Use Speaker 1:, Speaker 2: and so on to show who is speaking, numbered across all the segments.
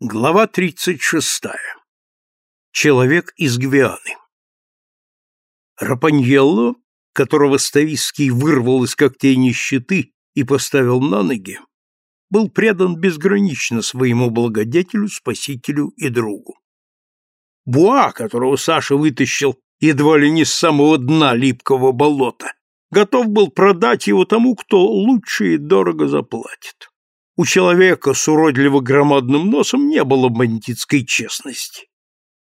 Speaker 1: Глава 36. Человек из Гвианы. Рапаньелло, которого Ставиский вырвал из когтей нищеты и поставил на ноги, был предан безгранично своему благодетелю, спасителю и другу. Буа, которого Саша вытащил едва ли не с самого дна липкого болота, готов был продать его тому, кто лучше и дорого заплатит. У человека с уродливо громадным носом не было бандитской честности.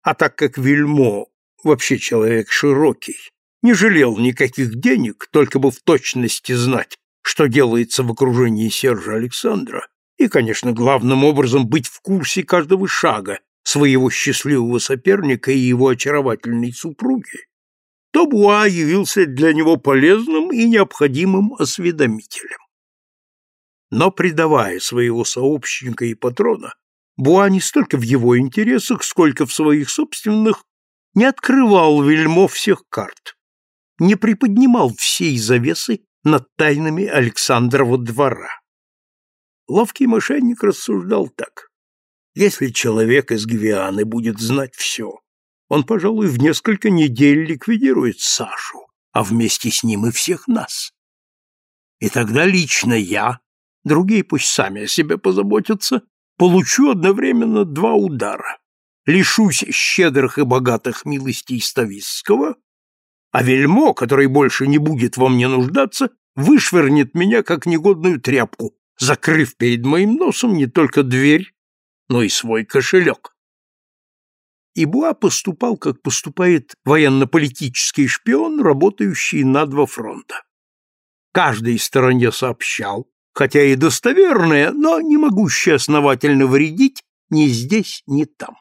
Speaker 1: А так как Вильмо, вообще человек широкий, не жалел никаких денег, только бы в точности знать, что делается в окружении Сержа Александра, и, конечно, главным образом быть в курсе каждого шага своего счастливого соперника и его очаровательной супруги, то Буа явился для него полезным и необходимым осведомителем. Но, предавая своего сообщника и патрона, Буа не столько в его интересах, сколько в своих собственных, не открывал вельмо всех карт, не приподнимал всей завесы над тайнами Александрова двора. Ловкий мошенник рассуждал так. Если человек из Гвианы будет знать все, он, пожалуй, в несколько недель ликвидирует Сашу, а вместе с ним и всех нас. И тогда лично я, другие пусть сами о себе позаботятся, получу одновременно два удара. Лишусь щедрых и богатых милостей Стависского, а вельмо, который больше не будет во мне нуждаться, вышвырнет меня, как негодную тряпку, закрыв перед моим носом не только дверь, но и свой кошелек. И Буа поступал, как поступает военно-политический шпион, работающий на два фронта. Каждой стороне сообщал, хотя и достоверное, но не могущее основательно вредить ни здесь, ни там.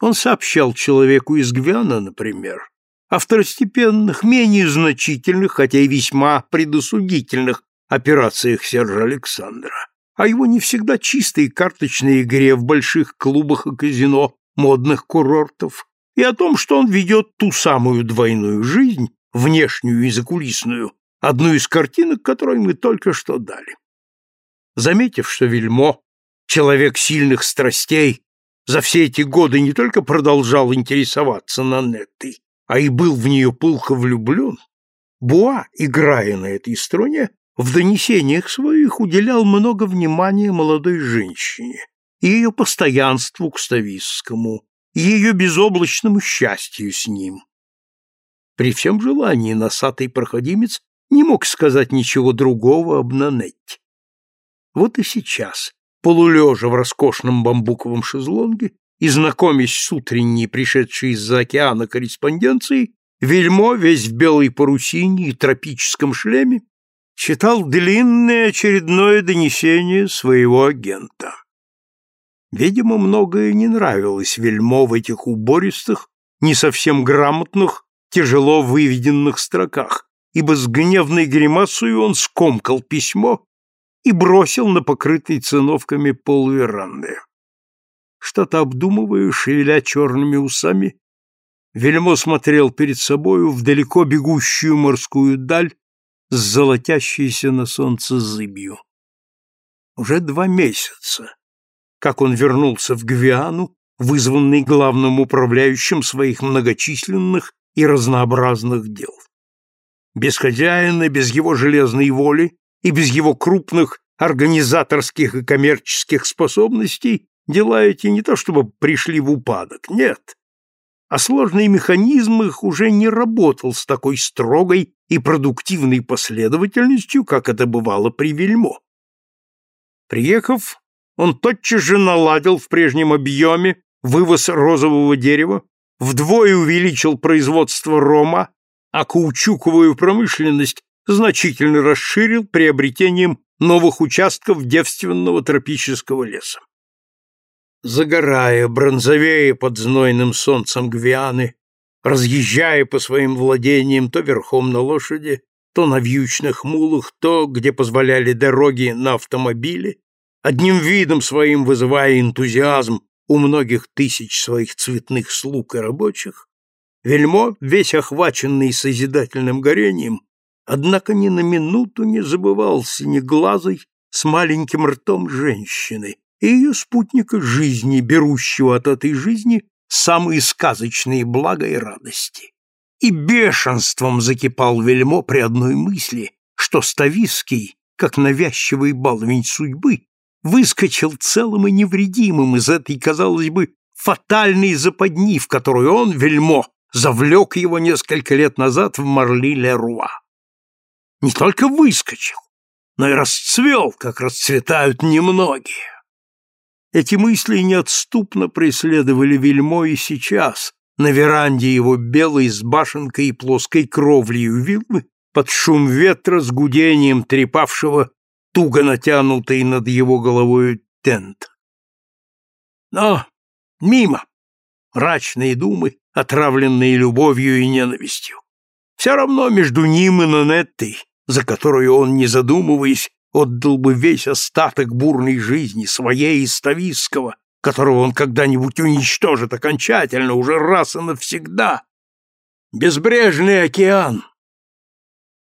Speaker 1: Он сообщал человеку из Гвиана, например, о второстепенных, менее значительных, хотя и весьма предосудительных операциях Сержа Александра, о его не всегда чистой карточной игре в больших клубах и казино модных курортов и о том, что он ведет ту самую двойную жизнь, внешнюю и закулисную, одну из картинок, которую мы только что дали. Заметив, что Вильмо, человек сильных страстей, за все эти годы не только продолжал интересоваться Нанеттой, а и был в нее пылко влюблен, Буа, играя на этой струне, в донесениях своих уделял много внимания молодой женщине и ее постоянству к Стависскому, и ее безоблачному счастью с ним. При всем желании носатый проходимец не мог сказать ничего другого об Нанетте. Вот и сейчас, полулежа в роскошном бамбуковом шезлонге и знакомясь с утренней, пришедшей из-за океана корреспонденцией, Вельмо, весь в белой парусине и тропическом шлеме, читал длинное очередное донесение своего агента. Видимо, многое не нравилось Вельмо в этих убористых, не совсем грамотных, тяжело выведенных строках, ибо с гневной гримасой он скомкал письмо и бросил на покрытый циновками пол веранды. Что-то обдумывая, шевеля черными усами, Вельмо смотрел перед собою в далеко бегущую морскую даль с золотящейся на солнце зыбью. Уже два месяца, как он вернулся в Гвиану, вызванный главным управляющим своих многочисленных и разнообразных дел без хозяина, без его железной воли и без его крупных организаторских и коммерческих способностей дела эти не то чтобы пришли в упадок, нет, а сложный механизм их уже не работал с такой строгой и продуктивной последовательностью, как это бывало при Вельмо. Приехав, он тотчас же наладил в прежнем объеме вывоз розового дерева, вдвое увеличил производство рома а каучуковую промышленность значительно расширил приобретением новых участков девственного тропического леса. Загорая, бронзовея под знойным солнцем Гвианы, разъезжая по своим владениям то верхом на лошади, то на вьючных мулах, то, где позволяли дороги на автомобиле, одним видом своим вызывая энтузиазм у многих тысяч своих цветных слуг и рабочих, Вельмо, весь охваченный созидательным горением, однако ни на минуту не забывал синеглазой с маленьким ртом женщины, и ее спутника жизни, берущего от этой жизни самые сказочные блага и радости. И бешенством закипал Вельмо при одной мысли, что Ставиский, как навязчивый баловень судьбы, выскочил целым и невредимым из этой, казалось бы, фатальной западни, в которую он, Вельмо, завлек его несколько лет назад в Марли-Леруа. Не только выскочил, но и расцвел, как расцветают немногие. Эти мысли неотступно преследовали Вельмо и сейчас, на веранде его белой с башенкой и плоской кровлей виллы, под шум ветра с гудением трепавшего туго натянутый над его головой тент. Но мимо мрачные думы, отравленные любовью и ненавистью. Все равно между ним и Нанеттой, за которую он, не задумываясь, отдал бы весь остаток бурной жизни, своей и Стависского, которого он когда-нибудь уничтожит окончательно, уже раз и навсегда. Безбрежный океан.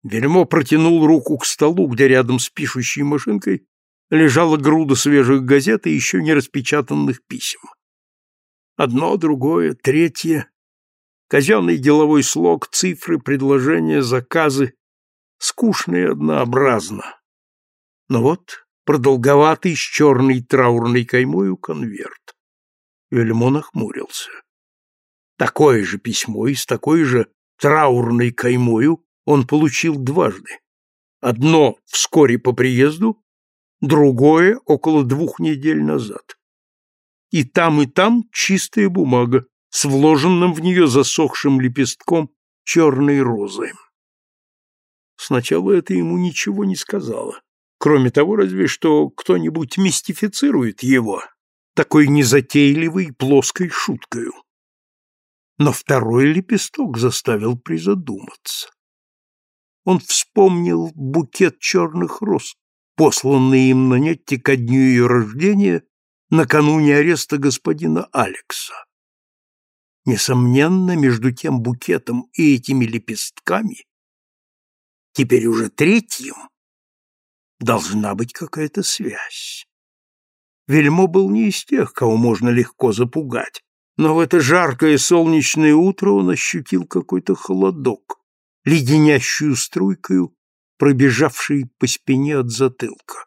Speaker 1: Вельмо протянул руку к столу, где рядом с пишущей машинкой лежала груда свежих газет и еще не распечатанных писем. Одно, другое, третье. Казенный деловой слог, цифры, предложения, заказы. Скучно и однообразно. Но вот продолговатый с черной траурной каймою конверт. Вельмо нахмурился. Такое же письмо и с такой же траурной каймою он получил дважды. Одно вскоре по приезду, другое около двух недель назад. И там, и там чистая бумага с вложенным в нее засохшим лепестком черной розы. Сначала это ему ничего не сказала, кроме того, разве что кто-нибудь мистифицирует его такой незатейливой плоской шуткою. Но второй лепесток заставил призадуматься. Он вспомнил букет черных роз, посланный им на Нетте ко дню ее рождения накануне ареста господина Алекса. Несомненно, между тем букетом и этими лепестками, теперь уже третьим, должна быть какая-то связь. Вельмо был не из тех, кого можно легко запугать, но в это жаркое солнечное утро он ощутил какой-то холодок, леденящую струйкою, пробежавший по спине от затылка.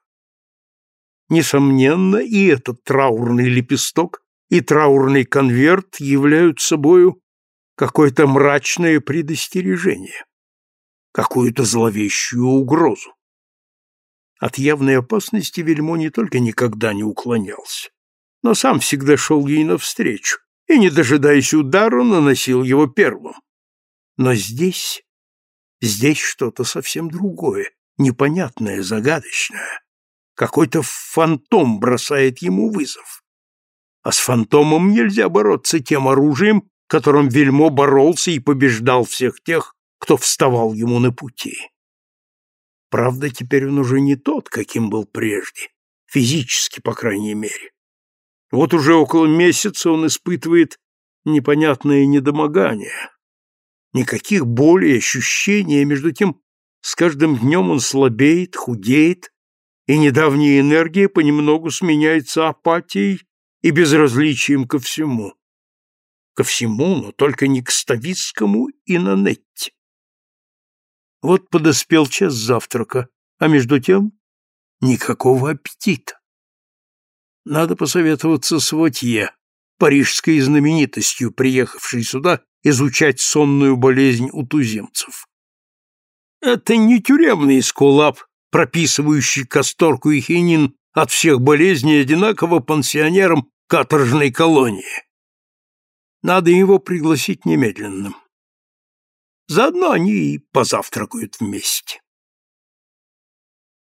Speaker 1: Несомненно, и этот траурный лепесток, и траурный конверт являются собою какое-то мрачное предостережение, какую-то зловещую угрозу. От явной опасности Вельмо не только никогда не уклонялся, но сам всегда шел ей навстречу и, не дожидаясь удара, наносил его первым. Но здесь, здесь что-то совсем другое, непонятное, загадочное. Какой-то фантом бросает ему вызов. А с фантомом нельзя бороться тем оружием, которым Вельмо боролся и побеждал всех тех, кто вставал ему на пути. Правда, теперь он уже не тот, каким был прежде, физически, по крайней мере. Вот уже около месяца он испытывает непонятное недомогание. Никаких болей, ощущений, между тем с каждым днем он слабеет, худеет, и недавняя энергия понемногу сменяется апатией и безразличием ко всему. Ко всему, но только не к Ставицкому и Нанетте. Вот подоспел час завтрака, а между тем никакого аппетита. Надо посоветоваться с Вотье, парижской знаменитостью, приехавшей сюда изучать сонную болезнь у туземцев. Это не тюремный скулап, прописывающий касторку и хинин от всех болезней одинаково пансионерам каторжной колонии. Надо его пригласить немедленно. Заодно они и позавтракают вместе.